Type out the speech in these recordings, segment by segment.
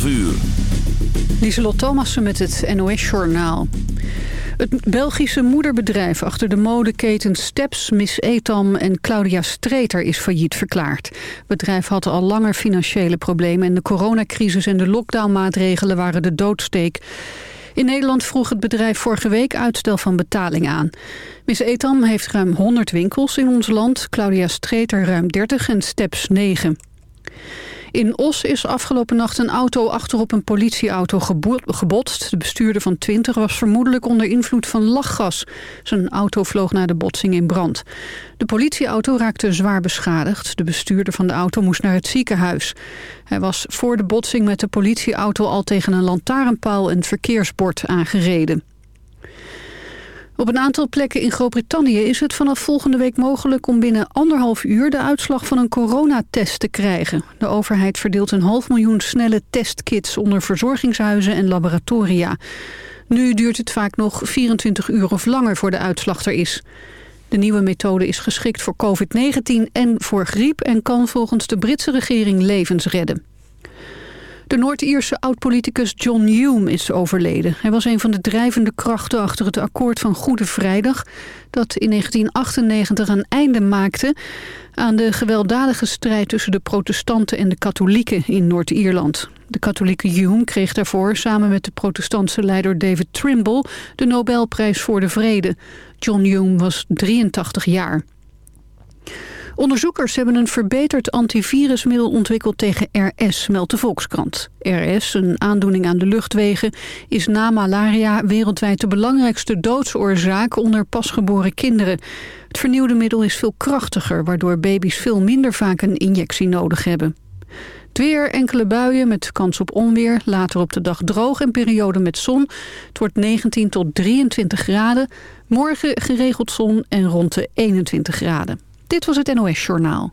12 uur. Met het NOS-journaal. Het Belgische moederbedrijf achter de modeketen Steps, Miss Etam en Claudia Streeter is failliet verklaard. Het bedrijf had al langer financiële problemen en de coronacrisis en de lockdownmaatregelen waren de doodsteek. In Nederland vroeg het bedrijf vorige week uitstel van betaling aan. Miss Etam heeft ruim 100 winkels in ons land, Claudia Streeter ruim 30 en Steps 9. In Os is afgelopen nacht een auto achterop een politieauto gebotst. De bestuurder van 20 was vermoedelijk onder invloed van lachgas. Zijn auto vloog naar de botsing in brand. De politieauto raakte zwaar beschadigd. De bestuurder van de auto moest naar het ziekenhuis. Hij was voor de botsing met de politieauto al tegen een lantaarnpaal en verkeersbord aangereden. Op een aantal plekken in Groot-Brittannië is het vanaf volgende week mogelijk om binnen anderhalf uur de uitslag van een coronatest te krijgen. De overheid verdeelt een half miljoen snelle testkits onder verzorgingshuizen en laboratoria. Nu duurt het vaak nog 24 uur of langer voor de uitslag er is. De nieuwe methode is geschikt voor COVID-19 en voor griep en kan volgens de Britse regering levens redden. De Noord-Ierse oud-politicus John Hume is overleden. Hij was een van de drijvende krachten achter het akkoord van Goede Vrijdag... dat in 1998 een einde maakte aan de gewelddadige strijd... tussen de protestanten en de katholieken in Noord-Ierland. De katholieke Hume kreeg daarvoor samen met de protestantse leider David Trimble... de Nobelprijs voor de Vrede. John Hume was 83 jaar. Onderzoekers hebben een verbeterd antivirusmiddel ontwikkeld tegen RS, meldt de Volkskrant. RS, een aandoening aan de luchtwegen, is na malaria wereldwijd de belangrijkste doodsoorzaak onder pasgeboren kinderen. Het vernieuwde middel is veel krachtiger, waardoor baby's veel minder vaak een injectie nodig hebben. Het weer, enkele buien met kans op onweer. Later op de dag droog en periode met zon. Het wordt 19 tot 23 graden. Morgen geregeld zon en rond de 21 graden. Dit was het NOS Journaal.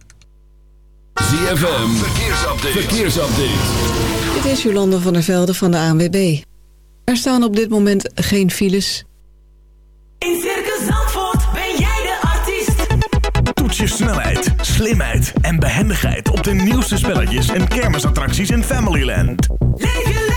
ZFM, verkeersupdate. verkeersupdate. Dit is Jolanda van der Velde van de ANWB. Er staan op dit moment geen files. In Circus Zandvoort ben jij de artiest. Toets je snelheid, slimheid en behendigheid op de nieuwste spelletjes en kermisattracties in Familyland. Leef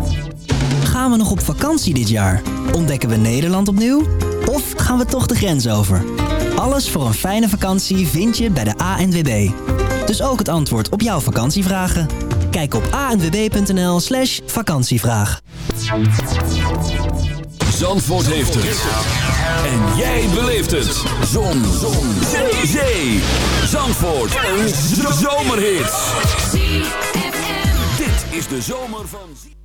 Gaan we nog op vakantie dit jaar? Ontdekken we Nederland opnieuw? Of gaan we toch de grens over? Alles voor een fijne vakantie vind je bij de ANWB. Dus ook het antwoord op jouw vakantievragen. Kijk op anwb.nl slash vakantievraag. Zandvoort heeft het. En jij beleeft het. Zon. Zon. Zee. Zandvoort. Een zomerhit. Dit is de zomer van...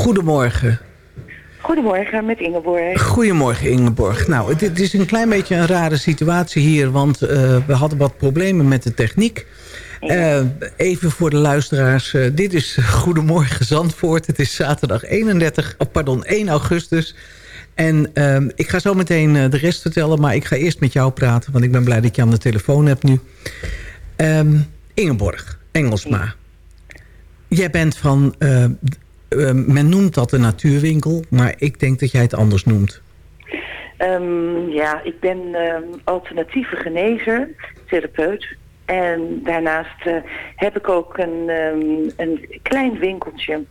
goedemorgen. Goedemorgen, met Ingeborg. Goedemorgen Ingeborg. Nou, het, het, is een klein beetje een rare situatie hier... want uh, we hadden wat problemen met de techniek. Uh, even voor de luisteraars. Uh, dit is Goedemorgen Zandvoort. Het is zaterdag 31, oh, pardon, 1 augustus. En ehm, ik ga zo meteen de rest vertellen... maar ik ga eerst met jou praten... want ik ben blij dat je aan de telefoon hebt nu. Um, Ingeborg, Engelsma. Jij bent van uh, men noemt dat een natuurwinkel, maar ik denk dat jij het anders noemt. Um, ja, ik ben um, alternatieve genezer, therapeut. En daarnaast uh, heb ik ook een, um, een klein winkeltje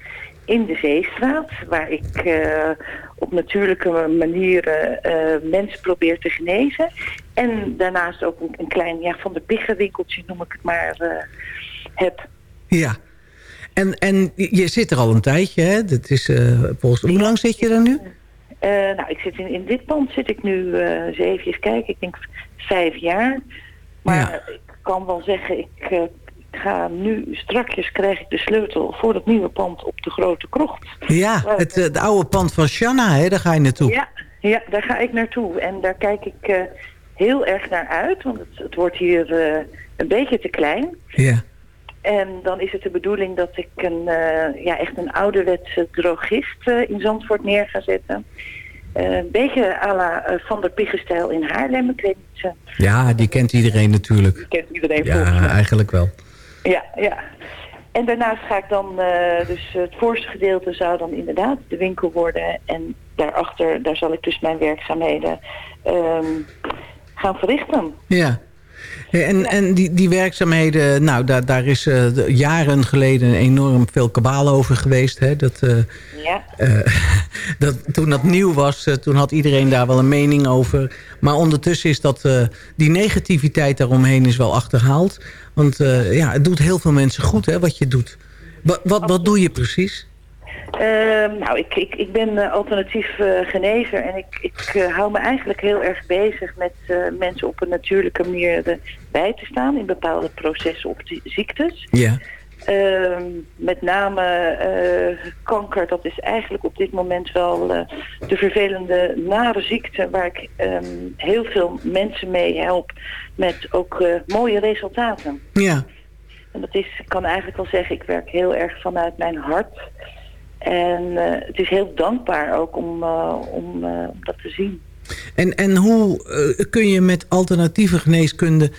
in de Zeestraat... waar ik uh, op natuurlijke manieren uh, mensen probeer te genezen. En daarnaast ook een, klein, ja, van de winkeltje noem ik het maar, heb. Ja, en, en je zit er al een tijdje, hè? Dat is, uh, volgens, hoe lang zit je er nu? Uh, nou, ik zit in, in dit pand zit ik nu uh, eens even kijken. Ik denk vijf jaar. Maar ja. ik kan wel zeggen, ik, ik ga nu, strakjes krijg ik de sleutel voor dat nieuwe pand op de Grote Krocht. Ja, het, het oude pand van Shanna, hè? daar ga je naartoe. Ja, ja, daar ga ik naartoe. En daar kijk ik heel erg naar uit, want het, het wordt hier een beetje te klein. Ja. En dan is het de bedoeling dat ik een, uh, ja, echt een ouderwetse drogist uh, in Zandvoort neer ga zetten. Uh, een beetje à la Van der Piggenstijl in Haarlem. Ik weet niet, ja, die kent iedereen natuurlijk. Die kent iedereen Ja, eigenlijk wel. Ja, ja. En daarnaast ga ik dan, dus het voorste gedeelte zou dan inderdaad de winkel worden. En daarachter, daar zal ik dus mijn werkzaamheden um, gaan verrichten. Ja. En, en die, die werkzaamheden, nou, daar, daar is uh, jaren geleden enorm veel kabaal over geweest. Hè? Dat, uh, ja. uh, dat, toen dat nieuw was, toen had iedereen daar wel een mening over. Maar ondertussen is dat, die negativiteit daaromheen is wel achterhaald. Want ja, het doet heel veel mensen goed, hè, wat je doet. Wat, wat, wat doe je precies? Uh, nou, ik, ik, ik ben uh, alternatief uh, genezer en ik, ik hou me eigenlijk heel erg bezig met mensen op een natuurlijke manier bij te staan in bepaalde processen op ziektes. Ja. Ehm, met name kanker, dat is eigenlijk op dit moment wel de vervelende nare ziekte waar ik um, heel veel mensen mee help met ook mooie resultaten. Ja. En dat is, ik kan eigenlijk wel zeggen, ik werk heel erg vanuit mijn hart. En het is heel dankbaar ook om, om, om dat te zien. En, en hoe kun je met alternatieve geneeskunde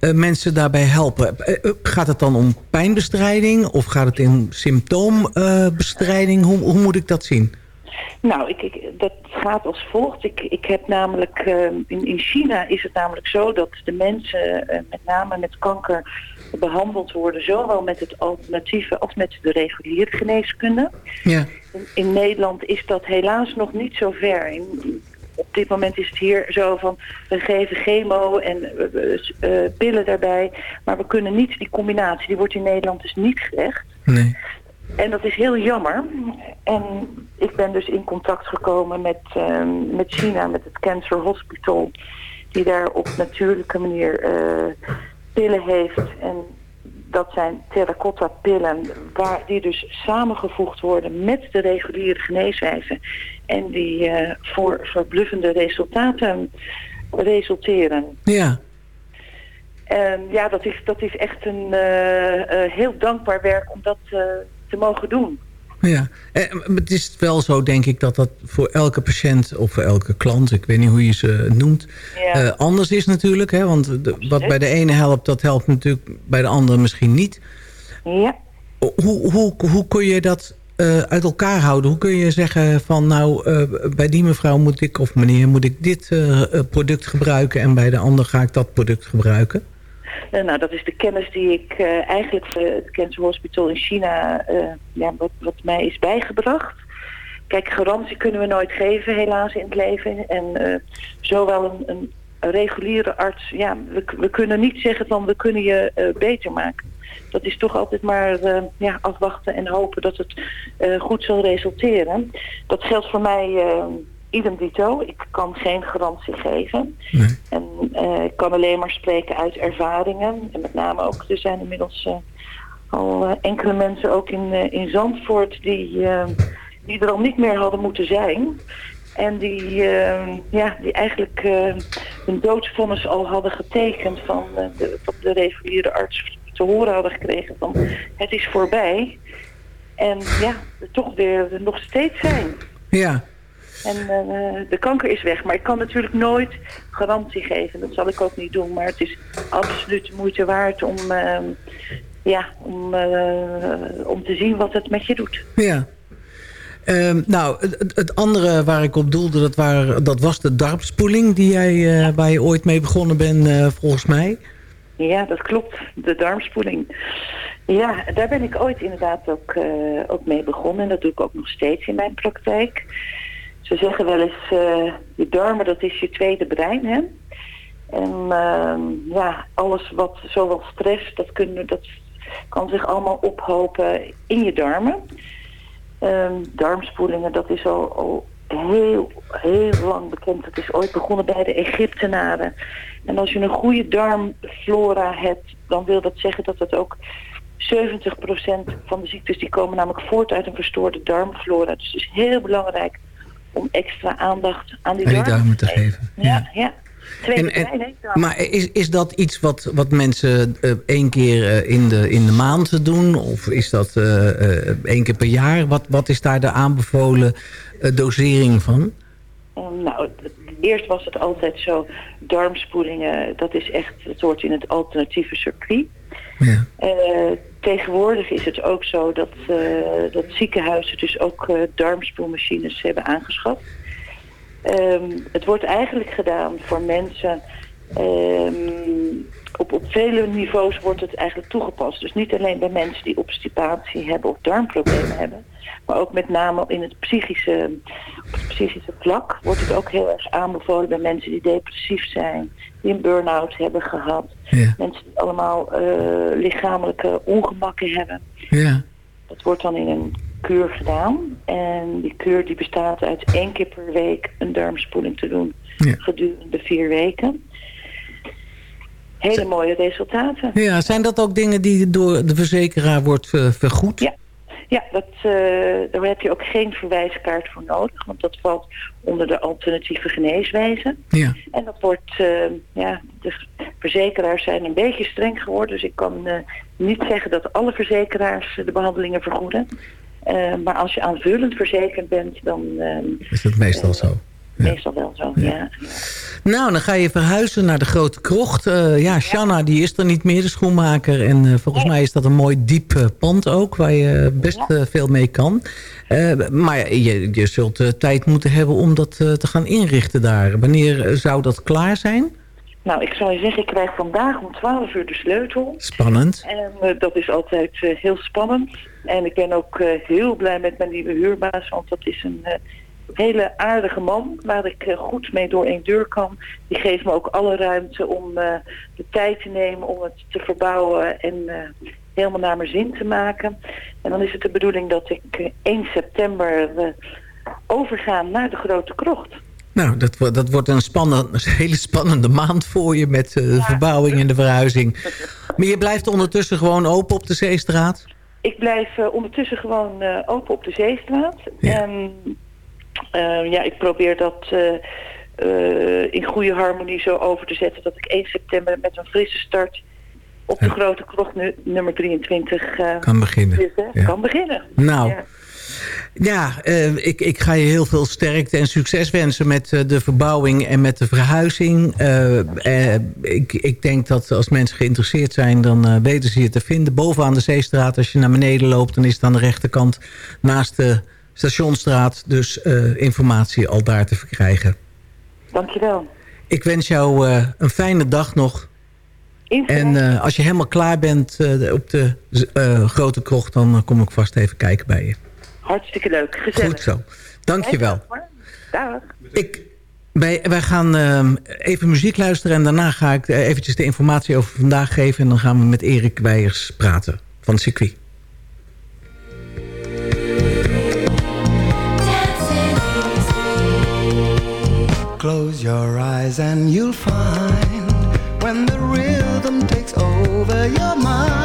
mensen daarbij helpen? gaat het dan om pijnbestrijding of gaat het om symptoombestrijding? hoe, hoe moet ik dat zien? Nou, ik, ik, dat gaat als volgt. Ik, ik heb namelijk, in, in China is het namelijk zo dat de mensen met name met kanker behandeld worden, zowel met het alternatieve als met de reguliere geneeskunde. Ja. In, in Nederland is dat helaas nog niet zo ver. In, op dit moment is het hier zo van, we geven chemo en uh, pillen daarbij, maar we kunnen niet die combinatie, die wordt in Nederland dus niet gelegd. Nee. En dat is heel jammer. En ik ben dus in contact gekomen met, uh, met China, met het Cancer Hospital, die daar op natuurlijke manier uh, pillen heeft. En dat zijn terracotta pillen waar, die dus samengevoegd worden met de reguliere geneeswijze. En die uh, voor verbluffende resultaten resulteren. Ja. En ja, dat is, dat is echt een uh, uh, heel dankbaar werk om dat te mogen doen. Ja, het is wel zo denk ik dat dat voor elke patiënt of voor elke klant, ik weet niet hoe je ze noemt, ja. uh, anders is natuurlijk. Hè? Want de, wat bij de ene helpt, dat helpt natuurlijk bij de andere misschien niet. Ja. Hoe, hoe, hoe kun je dat uh, uit elkaar houden? Hoe kun je zeggen van nou, uh, bij die mevrouw moet ik of meneer moet ik dit product gebruiken en bij de ander ga ik dat product gebruiken? Uh, nou, dat is de kennis die ik uh, eigenlijk voor het Cancer Hospital in China, uh, ja, wat, wat mij is bijgebracht. Kijk, garantie kunnen we nooit geven, helaas, in het leven. En zowel een, een, reguliere arts, ja, we, we, kunnen niet zeggen van we kunnen je beter maken. Dat is toch altijd maar ja, afwachten en hopen dat het goed zal resulteren. Dat geldt voor mij idem dito. Ik kan geen garantie geven. Nee. En uh, ik kan alleen maar spreken uit ervaringen. En met name ook, er zijn inmiddels uh, al uh, enkele mensen ook in, in Zandvoort die die er al niet meer hadden moeten zijn. En die, eh, ja, die eigenlijk hun doodsvonnis al hadden getekend van de, van de reguliere arts te horen hadden gekregen van het is voorbij. En ja, toch weer nog steeds zijn. Ja. En uh, de kanker is weg. Maar ik kan natuurlijk nooit garantie geven. Dat zal ik ook niet doen. Maar het is absoluut de moeite waard om, uh, ja, om, uh, om te zien wat het met je doet. Ja. Uh, nou, het, het, andere waar ik op doelde, dat, waren, dat was de darmspoeling... Die jij, ja. waar je ooit mee begonnen bent, volgens mij. Ja, dat klopt. De darmspoeling. Ja, daar ben ik ooit inderdaad ook, ook mee begonnen. En dat doe ik ook nog steeds in mijn praktijk. Ze zeggen wel eens, uh, je darmen dat is je tweede brein, hè. En uh, ja, alles wat, zowel stress, dat, kunnen, dat kan zich allemaal ophopen in je darmen. Um, darmspoelingen, dat is al, heel, heel lang bekend. Het is ooit begonnen bij de Egyptenaren. En als je een goede darmflora hebt, dan wil dat zeggen dat het ook 70% van de ziektes die komen namelijk voort uit een verstoorde darmflora. Dus het is heel belangrijk om extra aandacht aan die, die darmen, te geven. Ja, ja. ja. En, en, maar is, is dat iets wat, wat mensen uh, één keer uh, in, de, in de maand doen? Of is dat uh, één keer per jaar? Wat, wat is daar de aanbevolen dosering van? Um, nou, eerst was het altijd zo, darmspoelingen, dat is echt, het hoort in het alternatieve circuit. Uh, tegenwoordig is het ook zo dat, uh, dat ziekenhuizen dus ook uh, darmspoelmachines hebben aangeschaft. Um, het wordt eigenlijk gedaan voor mensen... Um, op, op vele niveaus wordt het eigenlijk toegepast. Dus niet alleen bij mensen die obstipatie hebben of darmproblemen hebben... maar ook met name in het psychische, op het psychische vlak wordt het ook heel erg aanbevolen bij mensen die depressief zijn, die een burn-out hebben gehad. Ja. Mensen die allemaal uh, lichamelijke ongemakken hebben. Ja. Dat wordt dan in een kuur gedaan. En die kuur die bestaat uit één keer per week een darmspoeling te doen ja. gedurende vier weken. Hele mooie resultaten. Ja, zijn dat ook dingen die door de verzekeraar wordt uh, vergoed? Ja, ja dat, uh, daar heb je ook geen verwijskaart voor nodig. Want dat valt onder de alternatieve geneeswijze. Ja. En dat wordt, uh, ja, de verzekeraars zijn een beetje streng geworden. Dus ik kan niet zeggen dat alle verzekeraars de behandelingen vergoeden. maar als je aanvullend verzekerd bent, dan... Is dat meestal zo? Meestal wel zo, ja. Nou, dan ga je verhuizen naar de Grote Krocht. Uh, ja, Shanna die is er niet meer, de schoenmaker. En uh, volgens nee. mij is dat een mooi diep uh, pand ook... waar je best veel mee kan. maar je, je zult tijd moeten hebben om dat te gaan inrichten daar. Wanneer zou dat klaar zijn? Nou, ik zou je zeggen, ik krijg vandaag om 12 uur de sleutel. Spannend. En dat is altijd heel spannend. En ik ben ook heel blij met mijn nieuwe huurbaas... want dat is een hele aardige man, waar ik uh, goed mee door één deur kan. Die geeft me ook alle ruimte om uh, de tijd te nemen om het te verbouwen en uh, helemaal naar mijn zin te maken. En dan is het de bedoeling dat ik 1 september overga naar de Grote Krocht. Nou, dat, dat wordt een, spannend, een hele spannende maand voor je met de ja. verbouwing en de verhuizing. Maar je blijft ondertussen gewoon open op de Zeestraat? Ik blijf ondertussen gewoon open op de Zeestraat. Ja. En uh, ja, ik probeer dat uh, uh, in goede harmonie zo over te zetten... dat ik 1 september met een frisse start op de grote krocht nu, nummer 23... kan beginnen. Dus, ja. Kan beginnen. Nou, ja, ja ik, ik ga je heel veel sterkte en succes wensen... met de verbouwing en met de verhuizing. ik, ik denk dat als mensen geïnteresseerd zijn... dan weten ze je te vinden. Bovenaan de Zeestraat, als je naar beneden loopt... dan is het aan de rechterkant naast de Stationstraat. Dus uh, informatie al daar te verkrijgen. Dankjewel. Ik wens jou uh, een fijne dag nog. En uh, als je helemaal klaar bent op de Grote Krocht... dan kom ik vast even kijken bij je. Hartstikke leuk. Gezellig. Goed zo. Dankjewel. Dag. Ik, wij, wij gaan even muziek luisteren... en daarna ga ik eventjes de informatie over vandaag geven... en dan gaan we met Erik Weijers praten van het circuit. Close your eyes and you'll find when the rhythm takes over your mind,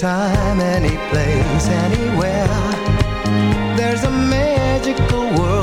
Anytime, any place, anywhere. There's a magical world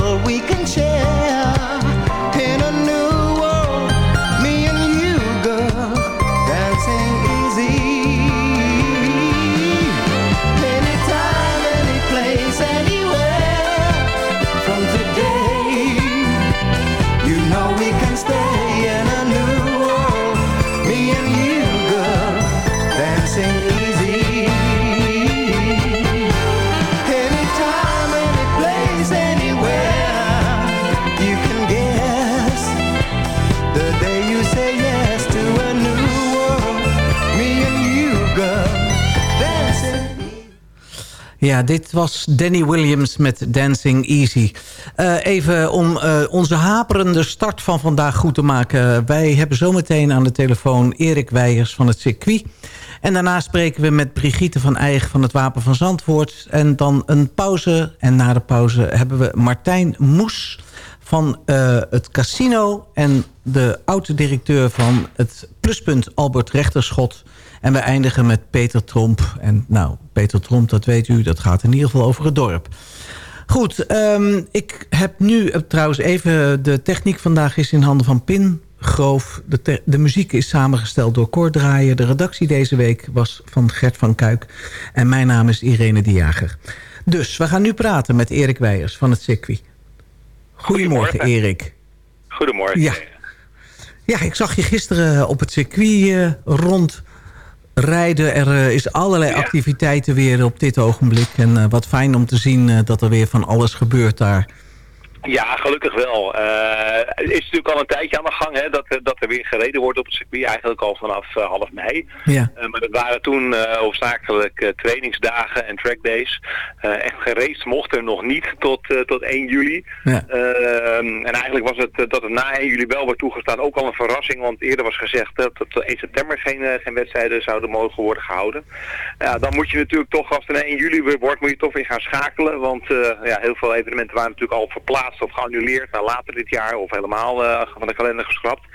Ja, dit was Danny Williams met Dancing Easy. Eh, even om eh, onze haperende start van vandaag goed te maken. Wij hebben zometeen aan de telefoon Erik Weijers van het circuit. En daarna spreken we met Brigitte van Eigen van het Wapen van Zandvoort. En dan een pauze. En na de pauze hebben we Martijn Moes van eh, het casino... en de oud-directeur van het pluspunt Albert Rechterschot... En we eindigen met Peter Tromp. En nou, Peter Tromp, dat weet u, dat gaat in ieder geval over het dorp. Goed, ehm, ik heb nu eh, trouwens even... de techniek vandaag is in handen van Pin Groof. De, de muziek is samengesteld door Cor. De redactie deze week was van Gert van Kuik. En mijn naam is Irene de Jager. Dus we gaan nu praten met Erik Weijers van het circuit. Goedemorgen, Goedemorgen. Erik. Goedemorgen. Ja. Ja, ik zag je gisteren op het circuit eh, rondrijden. Er eh, is allerlei Ja. activiteiten weer op dit ogenblik. En eh, wat fijn om te zien eh, dat er weer van alles gebeurt daar. Ja, gelukkig wel. Eh, het is natuurlijk al een tijdje aan de gang hè, dat, er- dat er weer gereden wordt op het circuit. Eigenlijk al vanaf eh, half mei. Ja. Eh, maar dat waren toen eh hoofdzakelijk eh, trainingsdagen en trackdays. Eh echt geraced mocht er nog niet tot, eh, tot 1 juli. Ja. Ehm, en eigenlijk was het eh, dat het na 1 juli wel werd toegestaan ook al een verrassing. Want eerder was gezegd dat tot 1 september geen, eh, geen wedstrijden zouden mogen worden gehouden. Ja, dan moet je natuurlijk toch, als het 1 juli weer wordt, moet je toch weer gaan schakelen. Want eh, ja, heel veel evenementen waren natuurlijk al verplaatst of geannuleerd naar later dit jaar. Of helemaal eh, van de kalender geschrapt.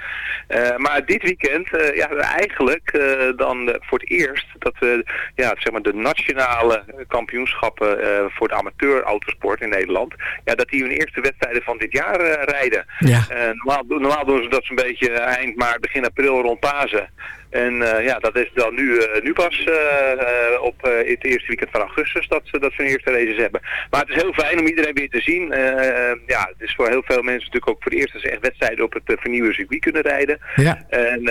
Eh, maar dit weekend, eh, ja, eigenlijk dan voor het eerst dat we ja, zeg maar de nationale kampioenschappen voor de amateur autosport in Nederland, ja, dat die hun eerste wedstrijden van dit jaar rijden. Ja. Normaal, normaal doen ze dat zo'n beetje eind maart, begin april rond Pasen. En eh, ja, dat is dan nu, eh, nu pas eh, op het eerste weekend van augustus dat ze, dat ze hun eerste races hebben. Maar het is heel fijn om iedereen weer te zien. Ja, het is voor heel veel mensen natuurlijk ook voor het eerst dat ze echt wedstrijden op het vernieuwde circuit kunnen rijden. Ja. En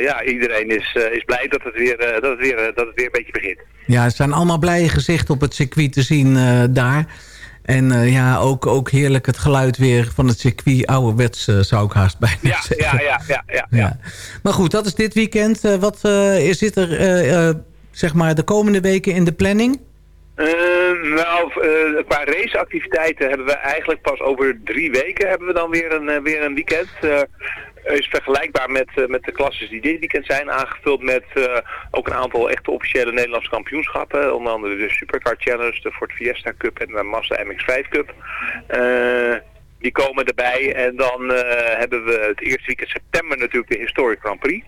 ja, iedereen is, is blij dat het, weer, dat, het weer, dat het weer een beetje begint. ja, er zijn allemaal blije gezichten op het circuit te zien daar. En eh, ja, ook, ook heerlijk het geluid weer van het circuit. Ouderwets eh, zou ik haast bijna Ja, zeggen. ja, ja, ja, ja. Ja. Maar goed, dat is dit weekend. Eh, wat is zit er zeg maar de komende weken in de planning? Eh, nou, qua raceactiviteiten hebben we eigenlijk pas over drie weken hebben we dan weer een, weer een weekend. Eh, is vergelijkbaar met, eh, met de klasses die dit weekend zijn aangevuld met eh, ook een aantal echte officiële Nederlandse kampioenschappen. Onder andere de Supercar Challenge, de Ford Fiesta Cup en de Mazda MX-5 Cup. Die komen erbij en dan hebben we het eerste weekend september natuurlijk de Historic Grand Prix.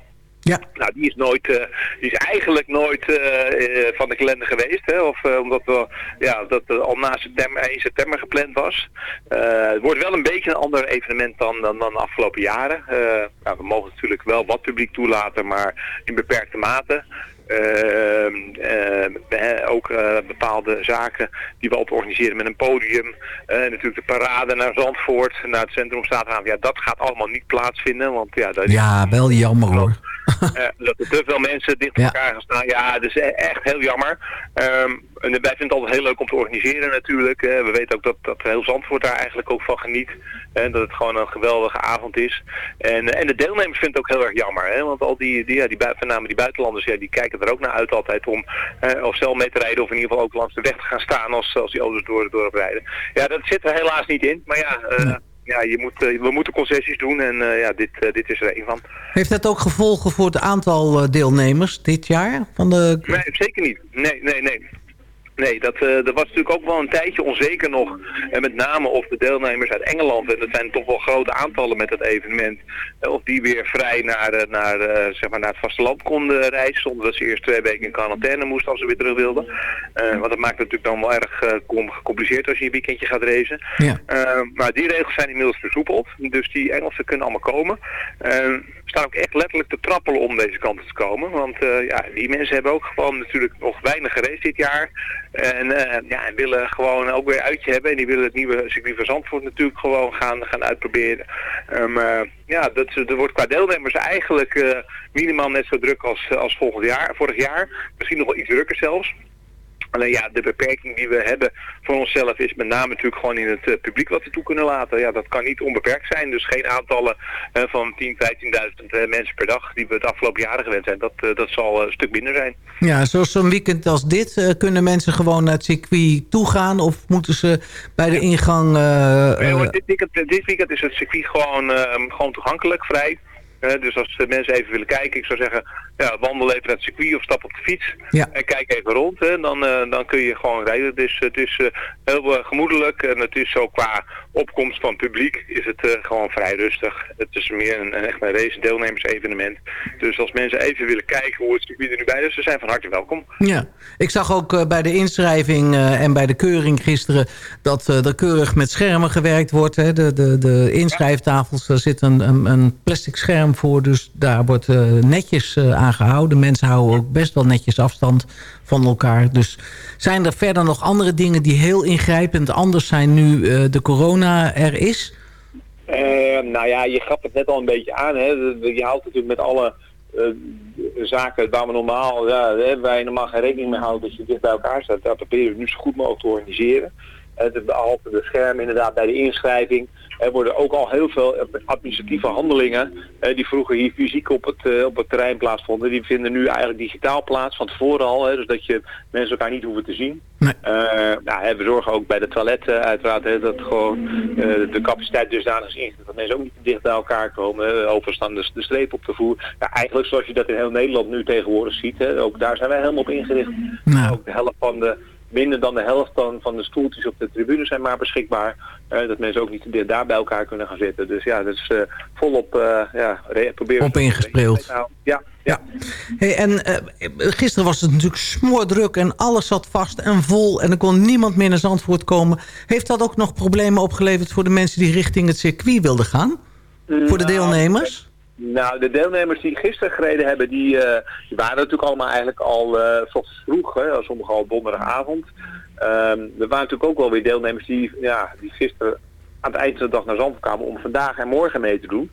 Ja. Nou, die is, nooit, eh, die is eigenlijk nooit eh, eh, van de kalender geweest. Hè? Of omdat we, ja, dat al na september, 1 september gepland was. Het wordt wel een beetje een ander evenement dan, dan, dan de afgelopen jaren. Nou, we mogen natuurlijk wel wat publiek toelaten, maar in beperkte mate. Ehm, ehm, ook bepaalde zaken die we altijd organiseren met een podium. Natuurlijk de parade naar Zandvoort, naar het centrum Staatshaven. Ja, dat gaat allemaal niet plaatsvinden. Want ja, dat is Ja, wel jammer hoor. eh, dat er te veel mensen dicht bij Ja. elkaar gaan staan. Ja, dat is e- echt heel jammer. Ehm, en wij vinden het altijd heel leuk om te organiseren natuurlijk. We weten ook dat, dat heel Zandvoort daar eigenlijk ook van geniet. En dat het gewoon een geweldige avond is. En, en de deelnemers vinden het ook heel erg jammer. Hè? Want al die, die, ja, die, met name die buitenlanders, ja, die kijken er ook naar uit altijd om eh, of zelf mee te rijden. Of in ieder geval ook langs de weg te gaan staan als, als die auto's door het dorp rijden. Ja, dat zit er helaas niet in. Maar ja, eh, ja je moet, eh, we moeten concessies doen. En eh, ja, dit, eh, dit is er een van. Heeft dat ook gevolgen voor het aantal deelnemers dit jaar? Van de... Nee, zeker niet. Nee, nee, nee. Nee, dat, dat was natuurlijk ook wel een tijdje onzeker nog. En met name of de deelnemers uit Engeland, en dat zijn toch wel grote aantallen met dat evenement, eh, of die weer vrij naar, eh, naar, zeg maar naar het vasteland konden reizen, zonder dat ze eerst twee weken in quarantaine moesten als ze weer terug wilden. Want dat maakt het natuurlijk dan wel erg com- gecompliceerd als je een weekendje gaat racen. Ja. Maar die regels zijn inmiddels versoepeld. Dus die Engelsen kunnen allemaal komen. Staan ook echt letterlijk te trappelen om deze kant te komen. Want eh, ja, die mensen hebben ook gewoon natuurlijk nog weinig geraced dit jaar. En, eh, ja, en willen gewoon ook weer uitje hebben. En die willen het nieuwe circuit van Zandvoort natuurlijk gewoon gaan, gaan uitproberen. Eh, ja, dat, er wordt qua deelnemers eigenlijk minimaal net zo druk als, als volgend jaar, vorig jaar. Misschien nog wel iets drukker zelfs. Alleen ja, de beperking die we hebben voor onszelf is met name natuurlijk gewoon in het eh, publiek wat we toe kunnen laten. Ja, dat kan niet onbeperkt zijn. Dus geen aantallen eh, van 10, 15.000 eh, mensen per dag die we het afgelopen jaren gewend zijn. Dat, eh, dat zal een stuk minder zijn. Ja, zoals zo'n weekend als dit, kunnen mensen gewoon naar het circuit toe gaan? Of moeten ze bij de ingang... Nee, hoor, dit, weekend, dit weekend is het circuit gewoon, eh, gewoon toegankelijk, vrij. Dus als mensen even willen kijken, ik zou zeggen, ja, wandel even naar het circuit of stap op de fiets. Ja. En kijk even rond, hè, dan, eh, dan kun je gewoon rijden. Dus het is eh, heel eh, gemoedelijk en het is zo qua opkomst van publiek is het gewoon vrij rustig. Het is meer een, echt een race deelnemersevenement. Dus als mensen even willen kijken hoe het circuit er nu bij is, ze zijn van harte welkom. Ja, ik zag ook bij de inschrijving en bij de keuring gisteren... dat er keurig met schermen gewerkt wordt. Hè. De, de, de inschrijftafels, daar zit een, een, een plastic scherm voor. Dus daar wordt eh, netjes eh, aan gehouden. Mensen houden ook best wel netjes afstand van elkaar. Dus zijn er verder nog andere dingen die heel ingrijpend anders zijn... nu eh, de corona er is? Nou ja, je gaf het net al een beetje aan. Hè. Je houdt natuurlijk met alle zaken waar we normaal, ja, hè, normaal geen rekening mee houdt dat je dicht bij elkaar staat. Dat proberen we nu zo goed mogelijk te organiseren. De, behalve de schermen inderdaad bij de inschrijving. Er worden ook al heel veel administratieve handelingen eh, die vroeger hier fysiek op het, eh, op het terrein plaatsvonden. Die vinden nu eigenlijk digitaal plaats van tevoren al. Hè, dus dat je mensen elkaar niet hoeven te zien. Nee. Eh, nou, we zorgen ook bij de toiletten uiteraard hè, dat gewoon de capaciteit dusdanig is ingezet dat mensen ook niet te dicht bij elkaar komen. Hè. Overal staan de, de streep op de voer. Ja, eigenlijk zoals je dat in heel Nederland nu tegenwoordig ziet. Hè, ook daar zijn wij helemaal op ingericht. Nou. Ook de helft van de, minder dan de helft van, van de stoeltjes op de tribune zijn maar beschikbaar. Eh, dat mensen ook niet daar bij elkaar kunnen gaan zitten. Dus ja, dat is eh, volop eh ja, re- proberen. Op ingespeeld. Ja, ja. Hey, en gisteren was het natuurlijk smoordruk en alles zat vast en vol... en er kon niemand meer naar Zandvoort komen. Heeft dat ook nog problemen opgeleverd voor de mensen die richting het circuit wilden gaan? Voor de Nou, deelnemers? Nou, de deelnemers die gisteren gereden hebben, die, eh, die waren natuurlijk allemaal eigenlijk al uh, vroeg, hè, sommigen al donderdagavond. Ehm, er waren natuurlijk ook wel weer deelnemers die, ja, die gisteren aan het eind van de dag naar Zandvoort kwamen om vandaag en morgen mee te doen.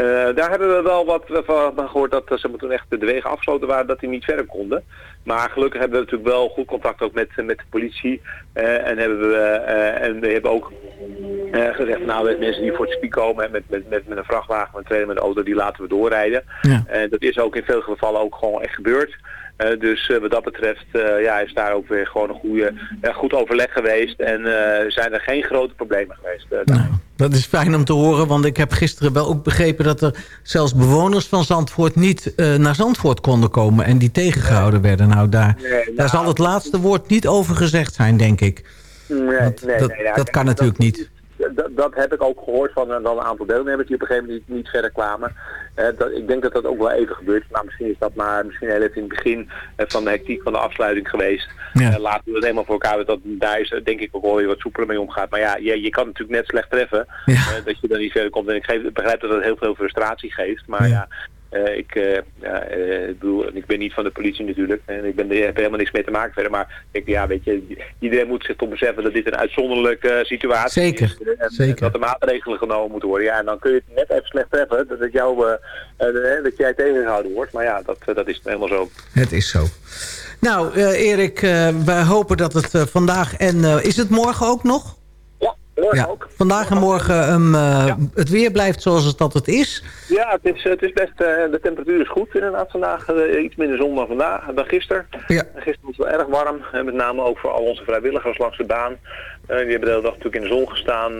Uh, daar hebben we wel wat van gehoord dat ze toen echt de wegen afgesloten waren, dat die niet verder konden. Maar gelukkig hebben we natuurlijk wel goed contact ook met, met de politie. Uh, en, hebben we, uh, en we hebben ook gezegd, nou met mensen die voor het circuit komen met, met, met, met een vrachtwagen, met een met een auto, die laten we doorrijden. Ja. En dat is ook in veel gevallen ook gewoon echt gebeurd. Uh, dus uh, wat dat betreft uh, ja, is daar ook weer gewoon een goede, goed overleg geweest. En zijn er geen grote problemen geweest. Nou, dat is fijn om te horen, want ik heb gisteren wel ook begrepen... dat er zelfs bewoners van Zandvoort niet naar Zandvoort konden komen... en die tegengehouden werden. Nou, daar, nee, nou, daar zal het laatste woord niet over gezegd zijn, denk ik. Nee, dat, nee, dat, nee, nou, dat kan natuurlijk niet. Dat, dat, heb ik ook gehoord van een, een aantal deelnemers die op een gegeven moment niet, niet verder kwamen. Uh, dat, ik denk dat dat ook wel even gebeurt. Maar misschien is dat maar misschien heel even in het begin uh, van de hectiek van de afsluiting geweest. Ja. Laten we het helemaal voor elkaar. Dat, daar is denk ik ook wel weer wat soepeler mee omgaat. Maar ja, je, je kan natuurlijk net slecht treffen. Ja. dat je dan niet verder komt. En ik, geef, begrijp dat dat heel veel frustratie geeft. Maar ja, Eh, ik, eh, ja, eh, ik bedoel, ik ben niet van de politie natuurlijk. En ik ben, ik heb er helemaal niks mee te maken verder. Maar ik, ja, weet je, iedereen moet zich toch beseffen dat dit een uitzonderlijke situatie Zeker, is. En, en zeker. dat er maatregelen genomen moeten worden. Ja, en dan kun je het net even slecht treffen dat, het jou, dat jij tegengehouden wordt. Maar ja, dat, dat is helemaal zo. Het is zo. Nou, Erik, wij hopen dat het vandaag en... is het morgen ook nog? Ja, morgen Ja, ook. vandaag en morgen ehm, eh, het weer blijft zoals het het is. Ja, het is, het is best, eh, de temperatuur is goed inderdaad vandaag. eh, iets minder zon dan vandaag, dan gisteren. Ja. Gisteren was het wel erg warm. En met name ook voor al onze vrijwilligers langs de baan. Die hebben de hele dag natuurlijk in de zon gestaan,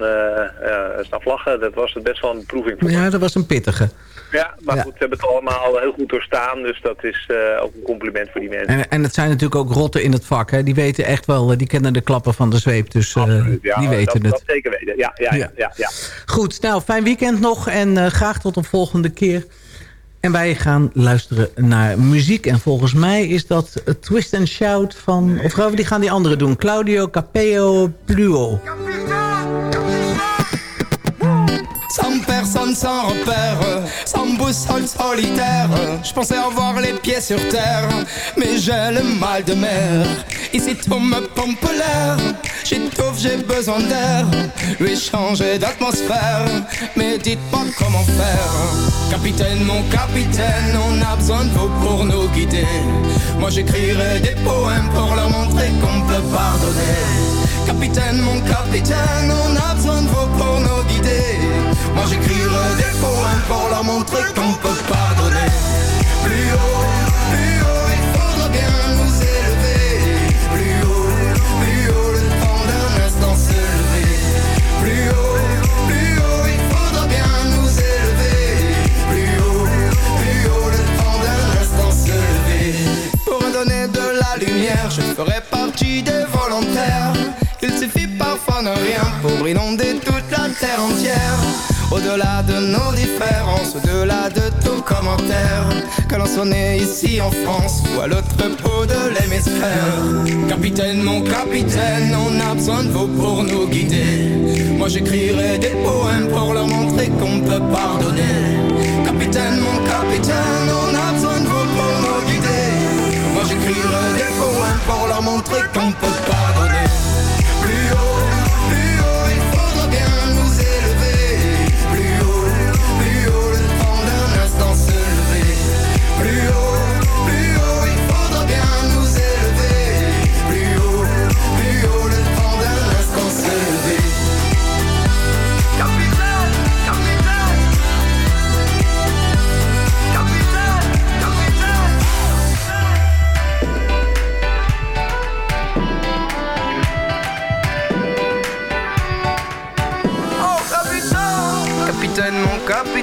staan vlaggen. Dat was best wel een beproeving voor Ja, dat was een pittige. Ja, maar Ja. goed, ze hebben het allemaal heel goed doorstaan. Dus dat is eh, ook een compliment voor die mensen. En, en het zijn natuurlijk ook rotten in het vak. Hè? Die weten echt wel, eh, die kennen de klappen van de zweep. Dus eh, Ja, die weten dat, het. Dat zeker weten. Ja, ja, ja. ja, ja. Goed, nou, fijn weekend nog. En eh, graag tot een volgende keer. En wij gaan luisteren naar muziek. En volgens mij is dat Twist and Shout van... Of gaan we die gaan die andere doen? Claudio Capeo Pluo. Sans personne, sans repère, sans boussole solitaire. Je pensais avoir les pieds sur terre, mais j'ai le mal de mer. Ici tout me pompe l'air, j'étouffe, j'ai besoin d'air. Lui changer d'atmosphère, mais dites-moi comment faire. Capitaine, mon capitaine, on a besoin de vous pour nous guider. Moi j'écrirai des poèmes pour leur montrer qu'on peut pardonner. Capitaine, mon capitaine, on a besoin de vous pour nous guider. Moi j'écrirai des poèmes pour leur montrer qu'on peut pardonner. Plus haut, plus haut, il faudra bien nous élever. Plus haut, plus haut, le temps d'un instant se lever. Plus haut, plus haut, il faudra bien nous élever. Plus haut, plus haut, le temps d'un instant se lever. Pour donner de la lumière, je ferai partie des De nos différences, au-delà de tout commentaire, que l'on soit né ici en France ou à l'autre bout de l'hémisphère. Capitaine, mon capitaine, on a besoin de vous pour nous guider. Moi j'écrirai des poèmes pour leur montrer qu'on peut pardonner. Capitaine, mon capitaine, on a besoin de vous pour nous guider. Moi j'écrirai des poèmes pour leur montrer qu'on peut pardonner.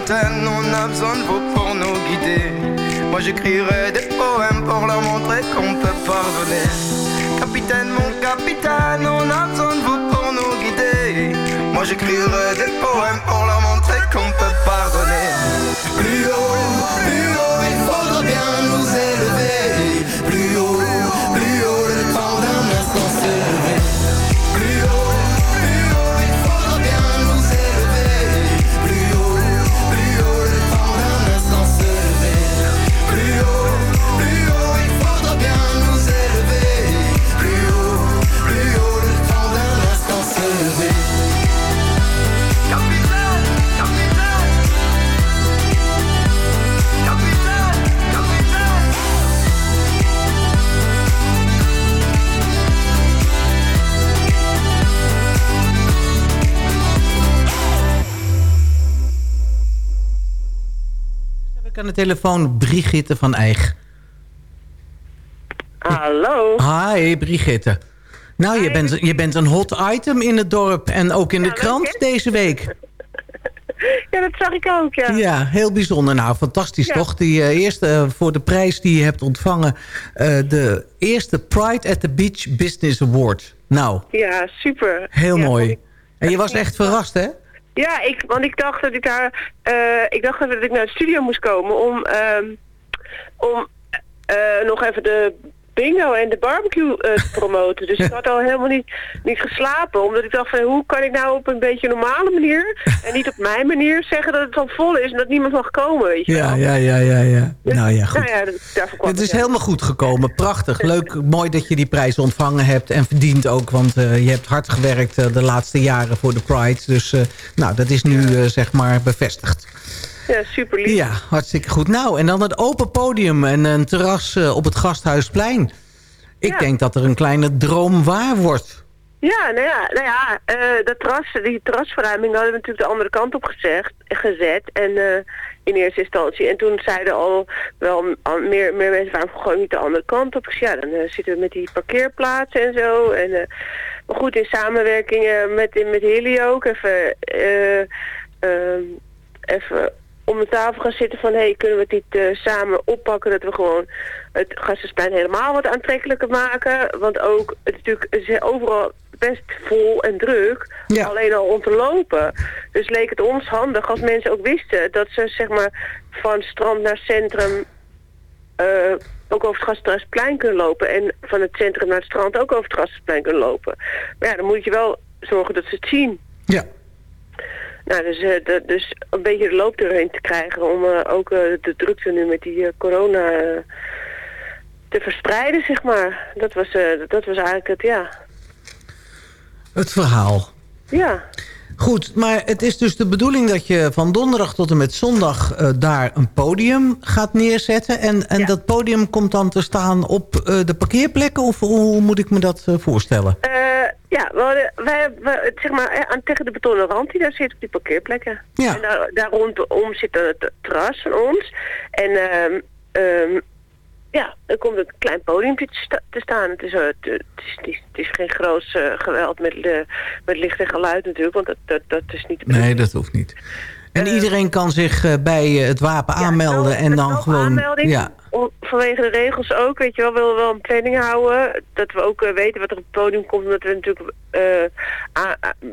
On a besoin de vous pour nous guider. Moi j'écrirai des poèmes pour leur montrer qu'on peut pardonner. Capitaine, mon capitaine, on a besoin de vous pour nous guider. Moi j'écrirai des poèmes pour leur montrer qu'on peut pardonner. Plus haut, plus de telefoon Brigitte van Eig. Hallo. Hi Brigitte. Nou, je bent, je bent een hot item in het dorp en ook in de krant deze week. Ja, dat zag ik ook, ja. Ja, heel bijzonder. Nou, fantastisch Ja. toch? Die eh, eerste eh, voor de prijs die je hebt ontvangen. eh, de eerste Pride at the Beach Business Award. Nou, Ja, super. heel Ja, mooi. ik- En je was echt verrast, hè? Ja, ik, want ik dacht dat ik daar, eh, ik dacht dat ik naar de studio moest komen om, ehm, om eh, nog even de bingo en de barbecue eh, te promoten. Dus ik had al helemaal niet, niet geslapen. Omdat ik dacht van hoe kan ik nou op een beetje normale manier... en niet op mijn manier zeggen dat het dan vol is en dat niemand mag komen. Weet je Ja, wel. ja, ja, ja. ja. Nou ja, goed. Nou ja, kwam Het is ja. helemaal goed gekomen. Prachtig. Leuk. Mooi dat je die prijs ontvangen hebt. En verdient ook. Want eh, je hebt hard gewerkt eh, de laatste jaren voor de Pride. Dus nou, dat is nu zeg maar bevestigd. Ja, super lief. Ja, hartstikke goed. Nou, en dan het open podium en een terras eh, op het Gasthuisplein. Ik Ja. denk dat er een kleine droom waar wordt. Ja, nou ja, nou ja eh, dat terras, die terrasverruiming hadden we natuurlijk de andere kant op gezegd, gezet. En eh, in eerste instantie. En toen zeiden al wel al meer, meer mensen, waarom je niet de andere kant op? Dus ja, dan zitten we met die parkeerplaatsen en zo. En, maar goed, in samenwerking met, met Hilly ook even, even om de tafel gaan zitten van... hé, hey, kunnen we het niet eh, samen oppakken... dat we gewoon het Gasthuisplein helemaal wat aantrekkelijker maken. Want ook, het, is natuurlijk, het is overal best vol en druk. Alleen al om te lopen. Dus leek het ons handig als mensen ook wisten... dat ze zeg maar van strand naar centrum... eh, ook over het Gasthuisplein kunnen lopen. En van het centrum naar het strand ook over het Gasthuisplein kunnen lopen. Maar ja, dan moet je wel zorgen dat ze het zien. Ja. Nou, dus, eh, de- dus een beetje de loop erheen te krijgen om eh, ook eh, de drukte nu met die corona te verspreiden, zeg maar. Dat was, dat was eigenlijk het, ja. Het verhaal. Ja, Goed, maar het is dus de bedoeling dat je van donderdag tot en met zondag daar een podium gaat neerzetten. En, en dat podium komt dan te staan op de parkeerplekken? Of hoe moet ik me dat eh, voorstellen? Ja we hadden, wij, zeg maar, aan, tegen de betonnen rand die daar zit op die parkeerplekken. Ja. En daar, daar rondom zit het terras van ons. En ehm, ehm, ja, er komt een klein podiumpje te, sta- te staan. Het is, eh, het, is, het is, het is geen groot eh, geweld met, eh, met licht en geluid natuurlijk, want dat, dat, dat is niet de Nee, dat hoeft niet. En iedereen kan zich eh, bij eh, het wapen aanmelden en dan gewoon... Ja, vanwege de regels ook, weet je wel, willen we wel een planning houden. Dat we ook eh, weten wat er op het podium komt. Omdat we natuurlijk eh,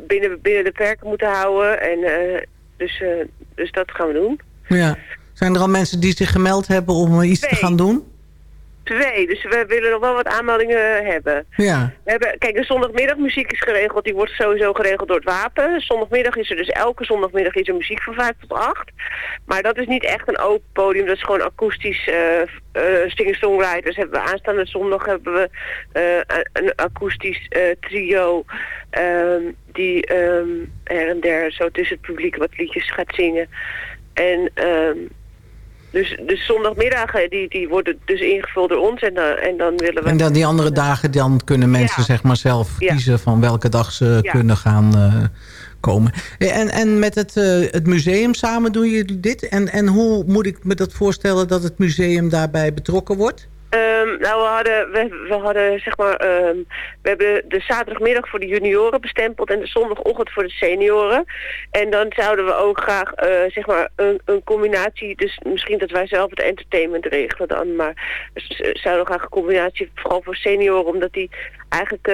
binnen, binnen de perken moeten houden. En, eh, dus, eh, dus dat gaan we doen. ja. Zijn er al mensen die zich gemeld hebben om eh, iets te gaan doen? Twee, dus we willen nog wel wat aanmeldingen hebben. Ja. We hebben, kijk, de zondagmiddagmuziek is geregeld. Die wordt sowieso geregeld door het wapen. Zondagmiddag is er dus elke zondagmiddag is er muziek van 5 tot 8. Maar dat is niet echt een open podium. Dat is gewoon akoestisch eh eh, singer-songwriters. Hebben we aanstaande zondag hebben we eh, een, akoestisch trio. ehm, die ehm, her en der zo tussen het publiek wat liedjes gaat zingen. En ehm, dus, dus zondagmiddagen die, die worden dus ingevuld door ons. En, dan en dan willen we... En dan die andere dagen dan kunnen mensen zeg maar zelf Ja. kiezen van welke dag ze Ja. kunnen gaan eh, komen. En, en met het, eh, het museum samen doen jullie dit? En, en hoe moet ik me dat voorstellen dat het museum daarbij betrokken wordt? Ehm, nou, we hadden, we, we hadden zeg maar, ehm, we hebben de zaterdagmiddag voor de junioren bestempeld en de zondagochtend voor de senioren. En dan zouden we ook graag, eh, zeg maar, een, een combinatie, dus misschien dat wij zelf het entertainment regelen dan, maar dus, zouden we graag een combinatie, vooral voor senioren, omdat die eigenlijk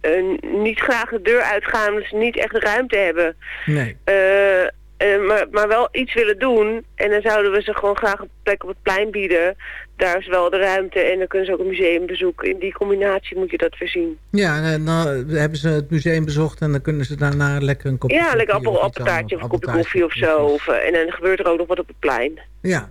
eh, niet graag de deur uitgaan, omdat ze niet echt ruimte hebben. Nee. Eh, maar, maar wel iets willen doen. En dan zouden we ze gewoon graag een plek op het plein bieden. Daar is wel de ruimte en dan kunnen ze ook een museum bezoeken. In die combinatie moet je dat weer zien. Ja, en dan hebben ze het museum bezocht en dan kunnen ze daarna lekker een kopje ja, lekker appel, appeltaartje of een kopje koffie of zo. Of, eh, en dan gebeurt er ook nog wat op het plein. Ja,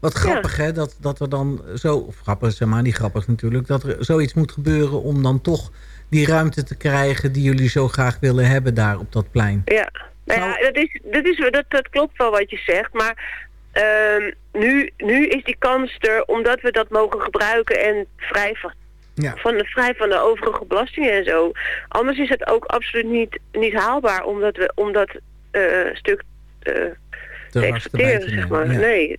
wat grappig hè, dat, dat er dan zo, of grappig, zeg maar niet grappig natuurlijk, dat er zoiets moet gebeuren om dan toch die ruimte te krijgen die jullie zo graag willen hebben daar op dat plein. Ja, nou ja, dat, is, dat, is, dat, dat klopt wel wat je zegt, maar ehm, nu, nu is die kans er omdat we dat mogen gebruiken en vrij van, Ja. van, de, vrij van de overige belastingen en zo. Anders is het ook absoluut niet, niet haalbaar omdat we om dat eh, stuk eh, te exporteren, te zeg maar. ja. Nee.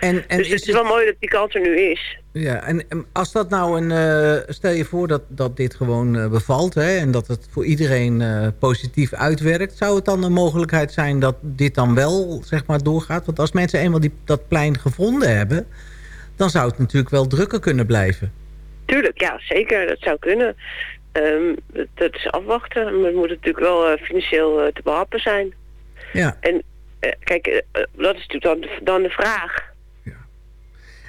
En, en dus is het is wel mooi dat die kans er nu is. Ja, en als dat nou een... eh, stel je voor dat, dat dit gewoon eh, bevalt... Hè, en dat het voor iedereen eh, positief uitwerkt... zou het dan een mogelijkheid zijn dat dit dan wel zeg maar, doorgaat? Want als mensen eenmaal die, dat plein gevonden hebben... dan zou het natuurlijk wel drukker kunnen blijven. Tuurlijk, ja, zeker. Dat zou kunnen. Ehm, dat, is afwachten. Maar het moet natuurlijk wel financieel te behappen zijn. Ja. En kijk, dat is natuurlijk dan de, dan de vraag.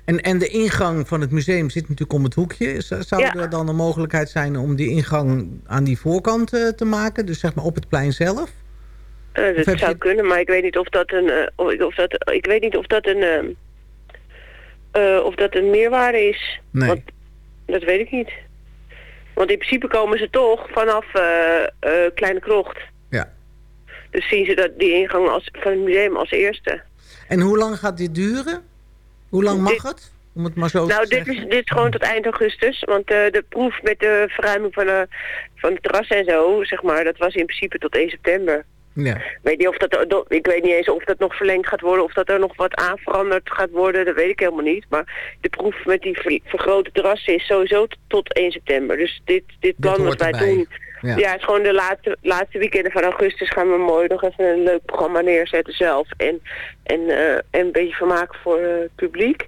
En, en de ingang van het museum zit natuurlijk om het hoekje. Zou Ja. er dan een mogelijkheid zijn om die ingang aan die voorkant eh, te maken? Dus zeg maar op het plein zelf? Eh, dat zou je- kunnen, maar ik weet niet of dat een, eh, of, dat, ik weet niet of dat een, of dat een meerwaarde is. Nee. Want, dat weet ik niet. Want in principe komen ze toch vanaf Kleine Krocht. Ja. Dus zien ze dat die ingang als, van het museum als eerste. En hoe lang gaat dit duren? Hoe lang mag Dit- het? Om het maar zo Nou, te dit zeggen. is, dit is gewoon tot eind augustus. Want eh, de proef met de verruiming van de, van de terras en zo, zeg maar, dat was in principe tot 1 september. Ja. Ik weet, niet of dat, ik weet niet eens of dat nog verlengd gaat worden, of dat er nog wat aan veranderd gaat worden, dat weet ik helemaal niet. Maar de proef met die ver- vergrote terrassen is sowieso tot 1 september. Dus dit, dit plan wat wij erbij. doen, Ja. ja. het is gewoon de laatste, laatste weekenden van augustus gaan we mooi nog even een leuk programma neerzetten zelf. En, en, eh, en een beetje vermaak voor eh, het publiek.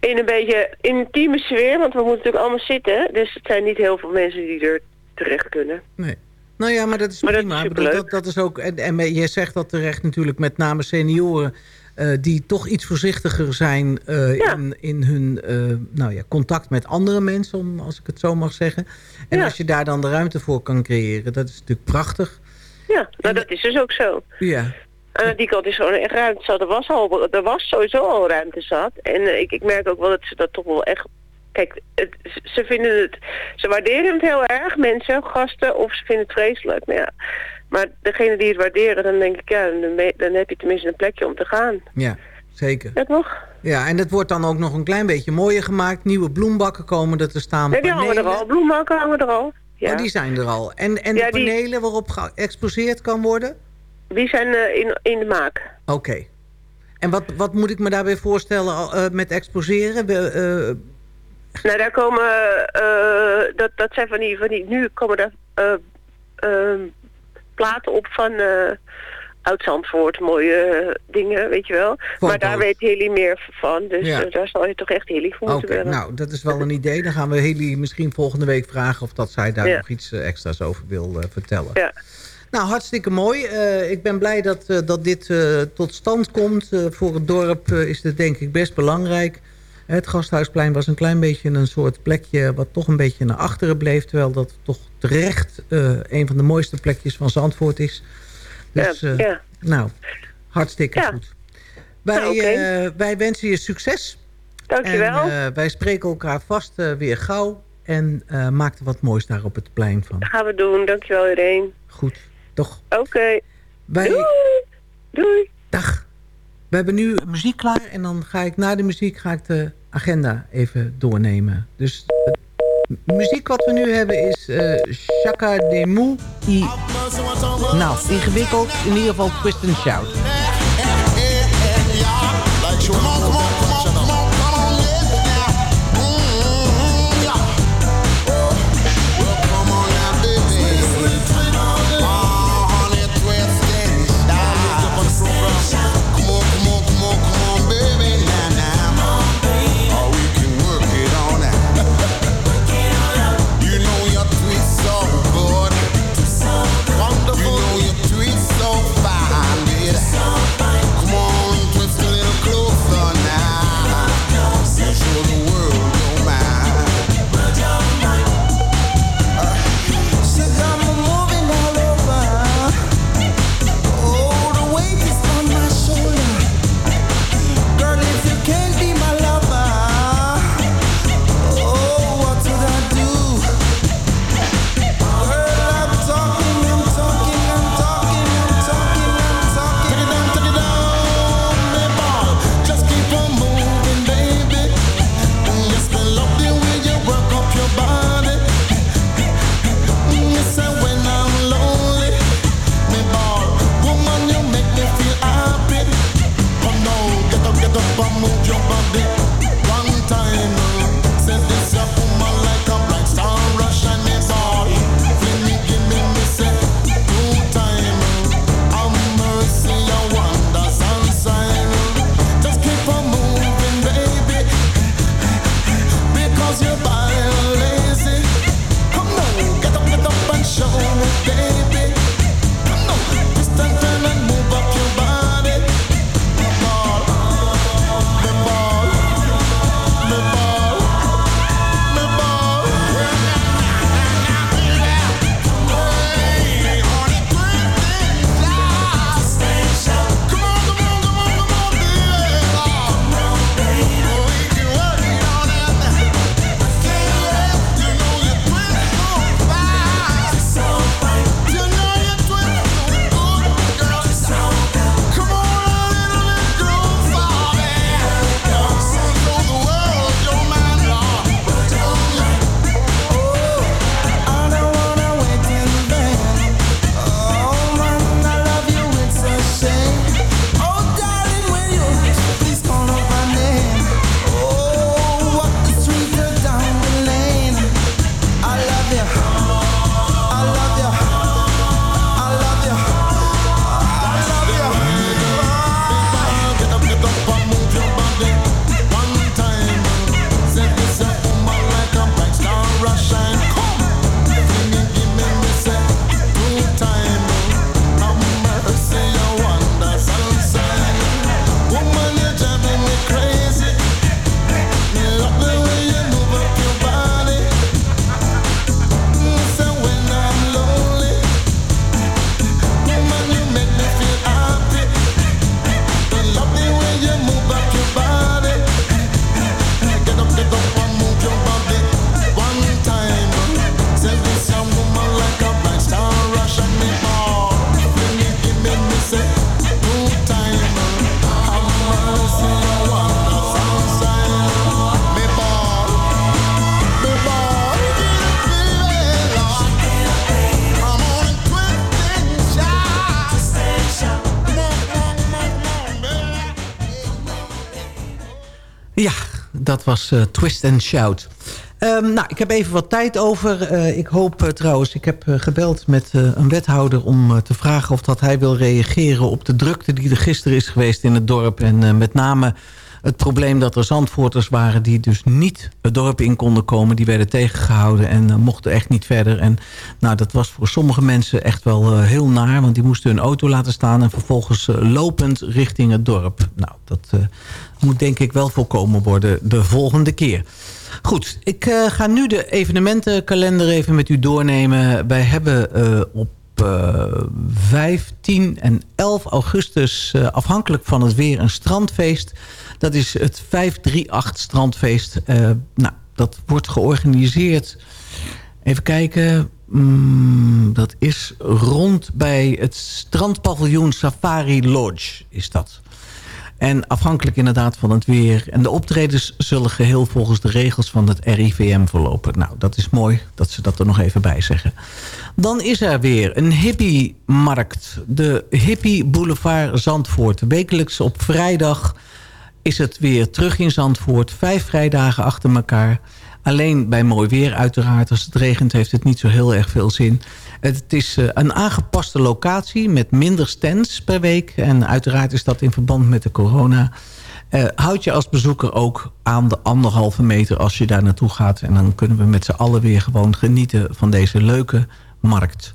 In een beetje intieme sfeer, want we moeten natuurlijk allemaal zitten. Dus het zijn niet heel veel mensen die er terecht kunnen. Nee. Nou ja, maar dat is Maar dat prima. is dat, dat is ook, en, en je zegt dat terecht natuurlijk met name senioren... eh, die toch iets voorzichtiger zijn eh, Ja. in, in hun eh, nou ja, contact met andere mensen, om, als ik het zo mag zeggen. En Ja. als je daar dan de ruimte voor kan creëren, dat is natuurlijk prachtig. Ja, nou dat is dus ook zo. Ja, Aan die kant is gewoon echt ruimte zat. Er was, al, er was sowieso al ruimte zat. En ik, ik merk ook wel dat ze dat toch wel echt... Kijk, het, ze vinden het... Ze waarderen het heel erg, mensen, gasten, of ze vinden het vreselijk. Maar, ja, maar degene die het waarderen, dan denk ik, ja, dan, heb je tenminste een plekje om te gaan. ja zeker. Ja, toch? Ja, en het wordt dan ook nog een klein beetje mooier gemaakt. Nieuwe bloembakken komen er te staan. Nee, die hangen er panelen. al. Bloembakken hangen er al. Ja. Oh, die zijn er al. En, en Ja, de die- panelen waarop geëxposeerd kan worden? Die zijn eh, in, in de maak. Oké. En wat, wat moet ik me daarbij voorstellen eh, met exposeren? Eh, Nou, daar komen, eh, dat, dat zijn van die, van die, nu komen ehm, platen op van eh Oud-Zandvoort, mooie eh, dingen, weet je wel. Maar daar weet Hilly meer van, dus Ja. eh, daar zal je toch echt Hilly voor moeten bellen. nou, dat is wel een idee. Dan gaan we Haley misschien volgende week vragen... of dat zij daar Ja. nog iets extra's over wil vertellen. Ja. Nou, hartstikke mooi. Ik ben blij dat, dat dit tot stand komt. Voor het dorp is dit denk ik best belangrijk. Het Gasthuisplein was een klein beetje een soort plekje... wat toch een beetje naar achteren bleef... terwijl dat toch terecht eh, een van de mooiste plekjes van Zandvoort is. Dus, Ja, eh, ja. nou, hartstikke Ja. goed. Wij, Nou, eh, wij wensen je succes. Dankjewel. En wij spreken elkaar vast weer gauw. En maak er wat moois daar op het plein van. Dat gaan we doen, dankjewel iedereen. Goed, toch? Oké. Wij, Doei. Doei. Dag. We hebben nu muziek klaar. En dan ga ik na de muziek ga ik de agenda even doornemen. Dus de muziek wat we nu hebben is eh Chaka Demu. I... Nou, ingewikkeld. In ieder geval twist shout. Was eh, Twist and Shout. Ehm, nou, ik heb even wat tijd over. Eh, ik hoop eh, trouwens, ik heb gebeld met een wethouder... om te vragen of dat hij wil reageren op de drukte die er gisteren is geweest in het dorp. En met name het probleem dat er zandvoorters waren... die dus niet het dorp in konden komen. Die werden tegengehouden en mochten echt niet verder. En nou, dat was voor sommige mensen echt wel heel naar... want die moesten hun auto laten staan... en vervolgens lopend richting het dorp. Nou, dat moet denk ik wel voorkomen worden de volgende keer. Goed, ik ga nu de evenementenkalender even met u doornemen. Wij hebben op uh, 15 en 11 augustus, afhankelijk van het weer, een strandfeest. Dat is het 538 strandfeest. nou, dat wordt georganiseerd... Even kijken... Mm, dat is rond bij het strandpaviljoen Safari Lodge, is dat. En afhankelijk inderdaad van het weer. En de optredens zullen geheel volgens de regels van het RIVM verlopen. Nou, dat is mooi dat ze dat er nog even bij zeggen. Dan is er weer een hippie-markt. De Hippie Boulevard Zandvoort. Wekelijks op vrijdag is het weer terug in Zandvoort. Vijf vrijdagen achter elkaar. Alleen bij mooi weer uiteraard. Als het regent heeft het niet zo heel erg veel zin. Het is eh, een aangepaste locatie met minder stands per week. En uiteraard is dat in verband met de corona. Uh, houd je als bezoeker ook aan de anderhalve meter als je daar naartoe gaat. En dan kunnen we met z'n allen weer gewoon genieten van deze leuke markt.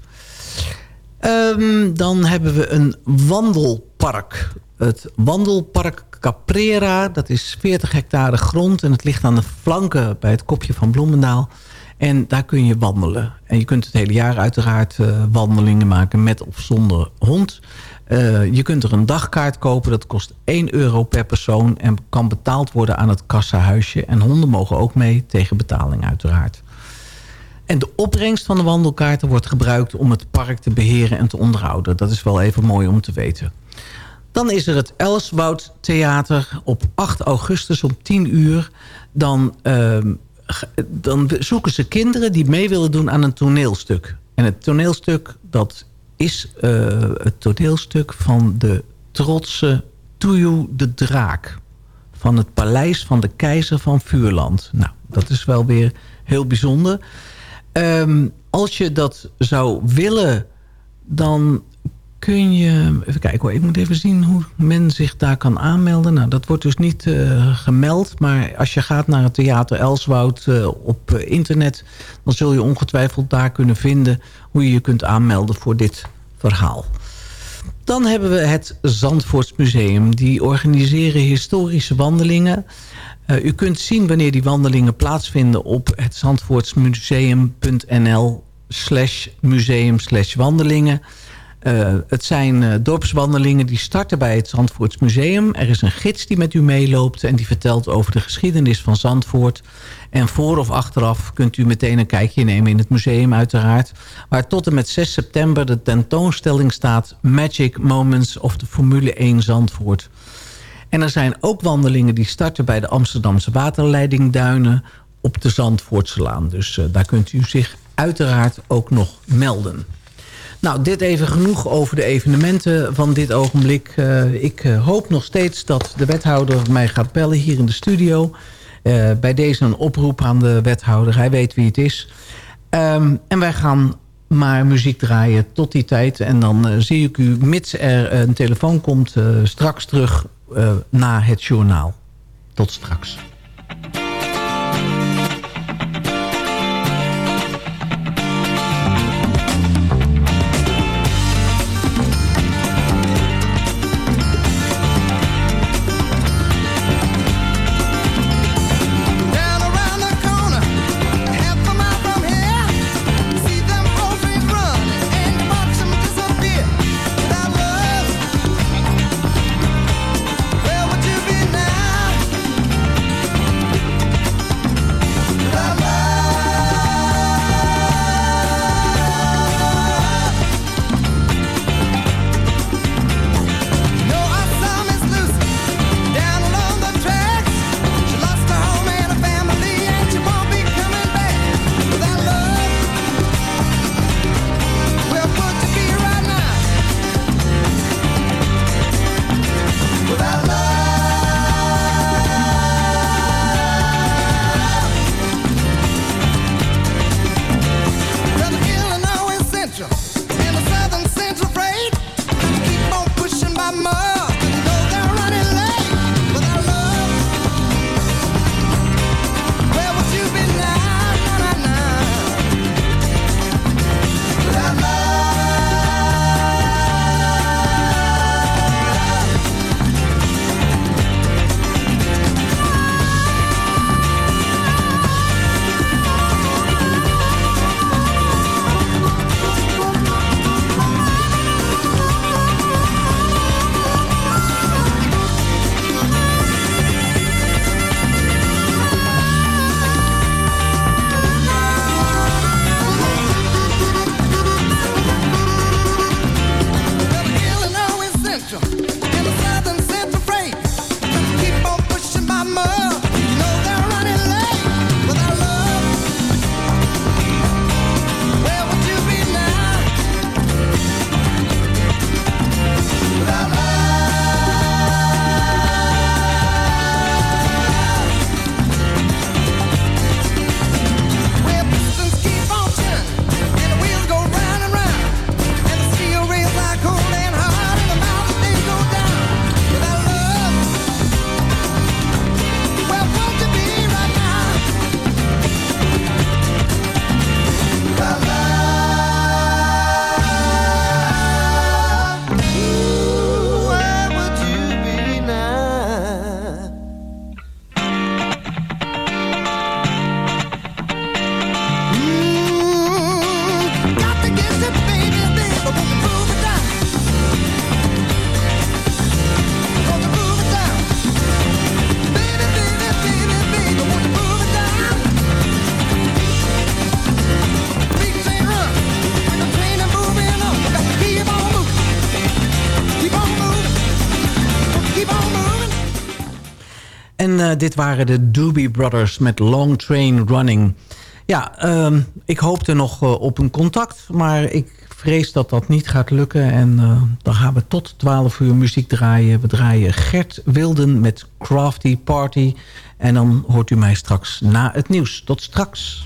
Um, dan hebben we een wandelpark. Het wandelpark Caprera, dat is 40 hectare grond... en het ligt aan de flanken bij het kopje van Bloemendaal... En daar kun je wandelen. En je kunt het hele jaar uiteraard uh, wandelingen maken met of zonder hond. Uh, je kunt er een dagkaart kopen. Dat kost 1 euro per persoon. En kan betaald worden aan het kassahuisje. En honden mogen ook mee tegen betaling uiteraard. En de opbrengst van de wandelkaarten wordt gebruikt om het park te beheren en te onderhouden. Dat is wel even mooi om te weten. Dan is er het Elswoud Theater op 8 augustus om 10 uur. Dan uh, dan zoeken ze kinderen die mee willen doen aan een toneelstuk. En het toneelstuk, dat is uh, het toneelstuk van de trotse Tuyu de Draak. Van het paleis van de keizer van Vuurland. Nou, dat is wel weer heel bijzonder. Um, als je dat zou willen, dan kun je... Even kijken hoor, ik moet even zien hoe men zich daar kan aanmelden. Nou, dat wordt dus niet uh, gemeld. Maar als je gaat naar het Theater Elswoud uh, op uh, internet... dan zul je ongetwijfeld daar kunnen vinden... hoe je je kunt aanmelden voor dit verhaal. Dan hebben we het Zandvoortsmuseum. Die organiseren historische wandelingen... u kunt zien wanneer die wandelingen plaatsvinden op het zandvoortsmuseum.nl slash museum slash wandelingen. Uh, het zijn uh, dorpswandelingen die starten bij het Zandvoorts Museum. Er is een gids die met u meeloopt en die vertelt over de geschiedenis van Zandvoort. En voor of achteraf kunt u meteen een kijkje nemen in het museum uiteraard. Waar tot en met 6 september de tentoonstelling staat... Magic Moments of de Formule 1 Zandvoort. En er zijn ook wandelingen die starten bij de Amsterdamse waterleidingduinen... op de Zandvoortselaan. Dus uh, daar kunt u zich uiteraard ook nog melden. Nou, dit even genoeg over de evenementen van dit ogenblik. Uh, ik uh, hoop nog steeds dat de wethouder mij gaat bellen hier in de studio. Uh, bij deze een oproep aan de wethouder. Hij weet wie het is. Um, en wij gaan maar muziek draaien tot die tijd. En dan zie ik u, mits er een telefoon komt, straks terug na het journaal. Tot straks. Dit waren de Doobie Brothers met Long Train Running. Ja, ehm, ik hoopte nog eh, op een contact, maar ik vrees dat dat niet gaat lukken. En eh, dan gaan we tot 12 uur muziek draaien. We draaien Gert Wilden met Crafty Party. En dan hoort u mij straks na het nieuws. Tot straks.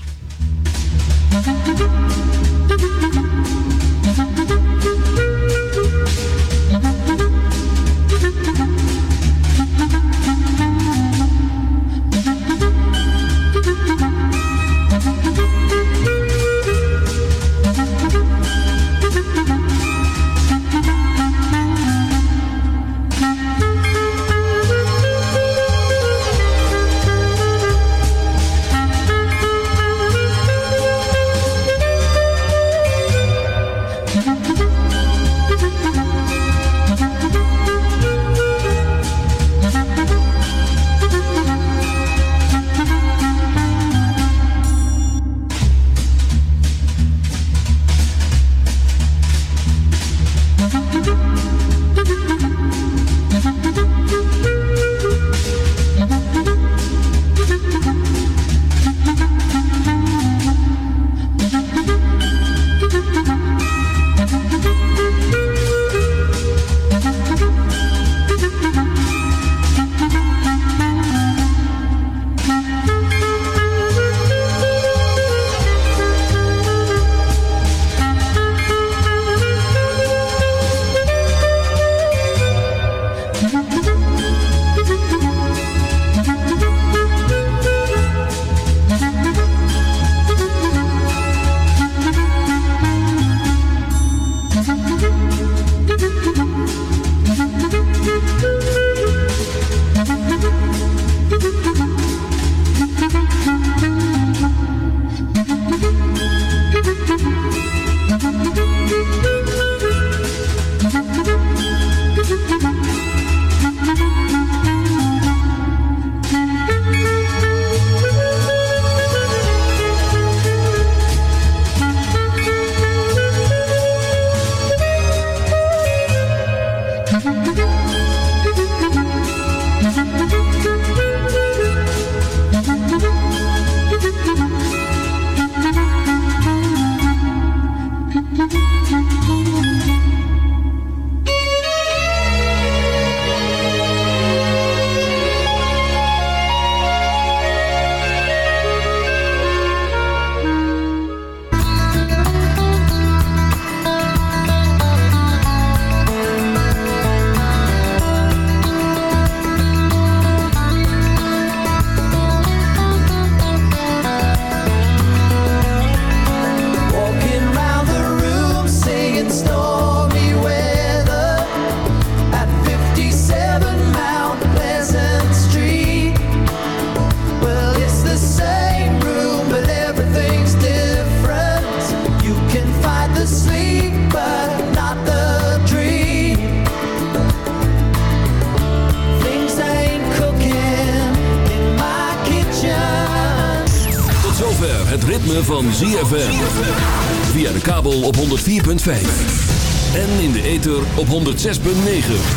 106.9.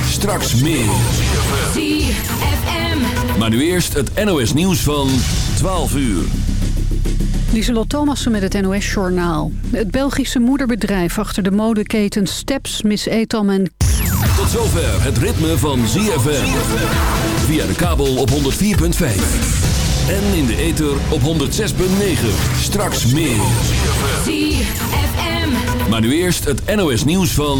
Straks meer. Maar nu eerst het NOS nieuws van 12 uur. Lieselot Thomassen met het NOS-journaal. Het Belgische moederbedrijf achter de modeketen Steps, Miss Etam en... Tot zover het ritme van ZFM. Via de kabel op 104.5. En in de ether op 106.9. Straks meer. Maar nu eerst het NOS nieuws van...